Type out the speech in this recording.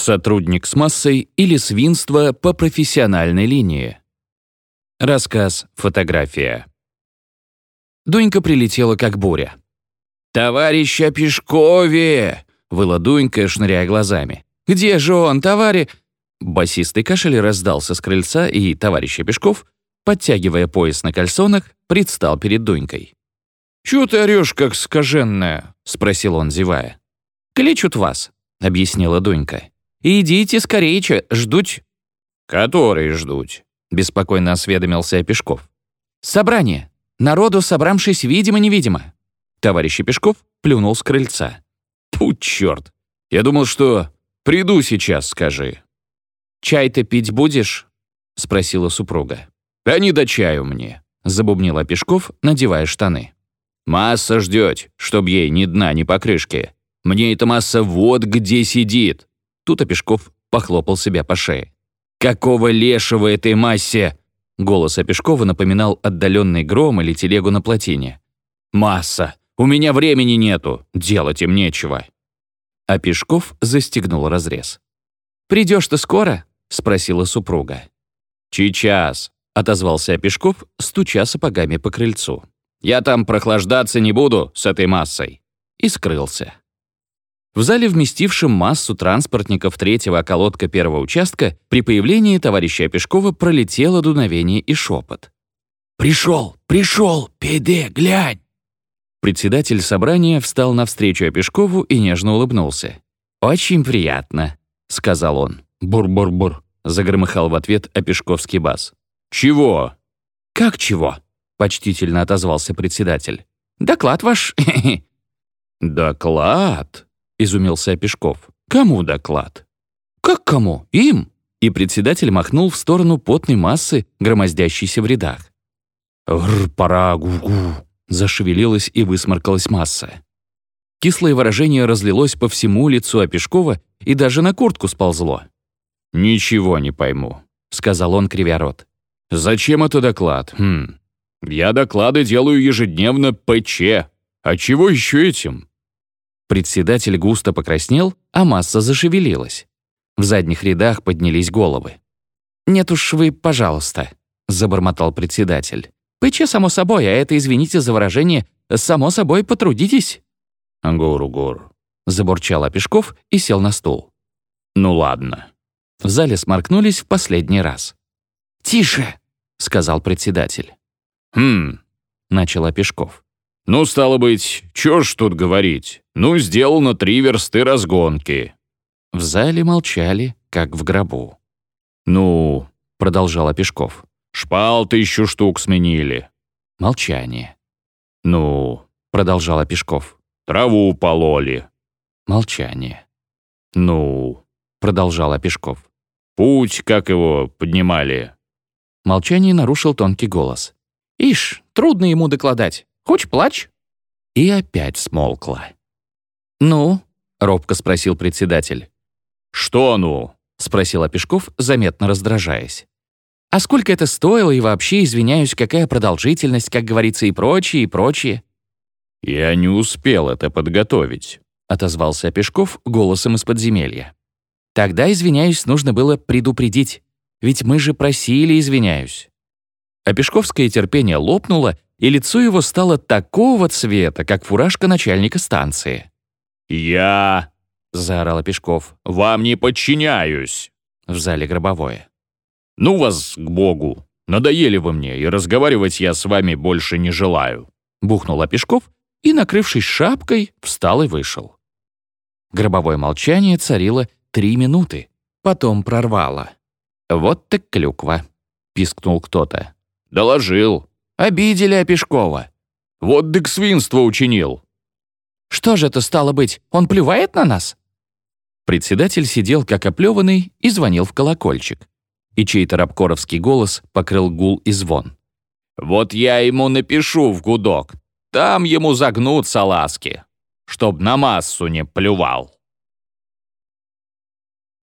Сотрудник с массой или свинство по профессиональной линии. Рассказ, фотография. Дунька прилетела как буря. «Товарищ Пешкове!» — выла Дунька, шныряя глазами. «Где же он, товарищ?» Басистый кашель раздался с крыльца, и товарищ Пешков, подтягивая пояс на кальсонах, предстал перед Дунькой. «Чего ты орёшь, как скаженная?» — спросил он, зевая. «Кличут вас», — объяснила Дунька. «Идите скорее, ждуть». «Которые ждуть?» — беспокойно осведомился Пешков. «Собрание. Народу, собравшись, видимо-невидимо». Товарищ Пешков плюнул с крыльца. «Тьфу, черт! Я думал, что... Приду сейчас, скажи». «Чай-то пить будешь?» — спросила супруга. «Да не до чаю мне», — забубнила Пешков, надевая штаны. «Масса ждет, чтоб ей ни дна, ни покрышки. Мне эта масса вот где сидит». Тут Опешков похлопал себя по шее. «Какого лешего этой массе?» Голос Опешкова напоминал отдаленный гром или телегу на плотине. «Масса! У меня времени нету! Делать им нечего!» А застегнул разрез. «Придешь ты скоро?» — спросила супруга. «Сейчас», — отозвался Пешков, стуча сапогами по крыльцу. «Я там прохлаждаться не буду с этой массой». И скрылся. В зале, вместившем массу транспортников третьего околотка первого участка, при появлении товарища Пешкова пролетело дуновение и шепот. «Пришел! Пришел! Педе, глянь!» Председатель собрания встал навстречу Опешкову и нежно улыбнулся. «Очень приятно», — сказал он. «Бур-бур-бур», — загромыхал в ответ Опешковский бас. «Чего?» «Как чего?» — почтительно отозвался председатель. «Доклад ваш». «Доклад?» Изумился Пешков. «Кому доклад?» «Как кому? Им?» И председатель махнул в сторону потной массы, громоздящейся в рядах. «Р, пора, гу-гу!» Зашевелилась и высморкалась масса. Кислое выражение разлилось по всему лицу Опешкова и даже на куртку сползло. «Ничего не пойму», — сказал он, кривя рот. «Зачем это доклад? Хм. Я доклады делаю ежедневно ПЧ. А чего еще этим? Председатель густо покраснел, а масса зашевелилась. В задних рядах поднялись головы. «Нет уж вы, пожалуйста», — забормотал председатель. «ПЧ, само собой, а это, извините за выражение, само собой потрудитесь». «Гур-гур», — забурчал Опешков и сел на стул. «Ну ладно». В зале сморкнулись в последний раз. «Тише», — сказал председатель. «Хм», — начал Опешков. «Ну, стало быть, чё ж тут говорить? Ну, сделано три версты разгонки». В зале молчали, как в гробу. «Ну», — продолжал Пешков, «шпал тысячу штук сменили». Молчание. «Ну», — продолжал Пешков, «траву пололи». Молчание. «Ну», — продолжал Пешков, «путь, как его, поднимали». Молчание нарушил тонкий голос. «Ишь, трудно ему докладать. Хоть плачь». И опять смолкла. «Ну?» — робко спросил председатель. «Что «ну?» — спросил Опешков, заметно раздражаясь. «А сколько это стоило и вообще, извиняюсь, какая продолжительность, как говорится, и прочее, и прочее?» «Я не успел это подготовить», — отозвался Опешков голосом из подземелья. «Тогда, извиняюсь, нужно было предупредить. Ведь мы же просили, извиняюсь». Опешковское терпение лопнуло, и лицо его стало такого цвета, как фуражка начальника станции. «Я...» — заорал Пешков. «Вам не подчиняюсь!» В зале гробовое. «Ну вас к богу! Надоели вы мне, и разговаривать я с вами больше не желаю!» Бухнул Пешков и, накрывшись шапкой, встал и вышел. Гробовое молчание царило три минуты. Потом прорвало. «Вот так клюква!» — пискнул кто-то. «Доложил!» Обидели Опешкова. Вот дык свинство учинил. Что же это стало быть? Он плювает на нас? Председатель сидел как оплеванный и звонил в колокольчик. И чей-то рабкоровский голос покрыл гул и звон. «Вот я ему напишу в гудок. Там ему загнут салазки, чтоб на массу не плювал».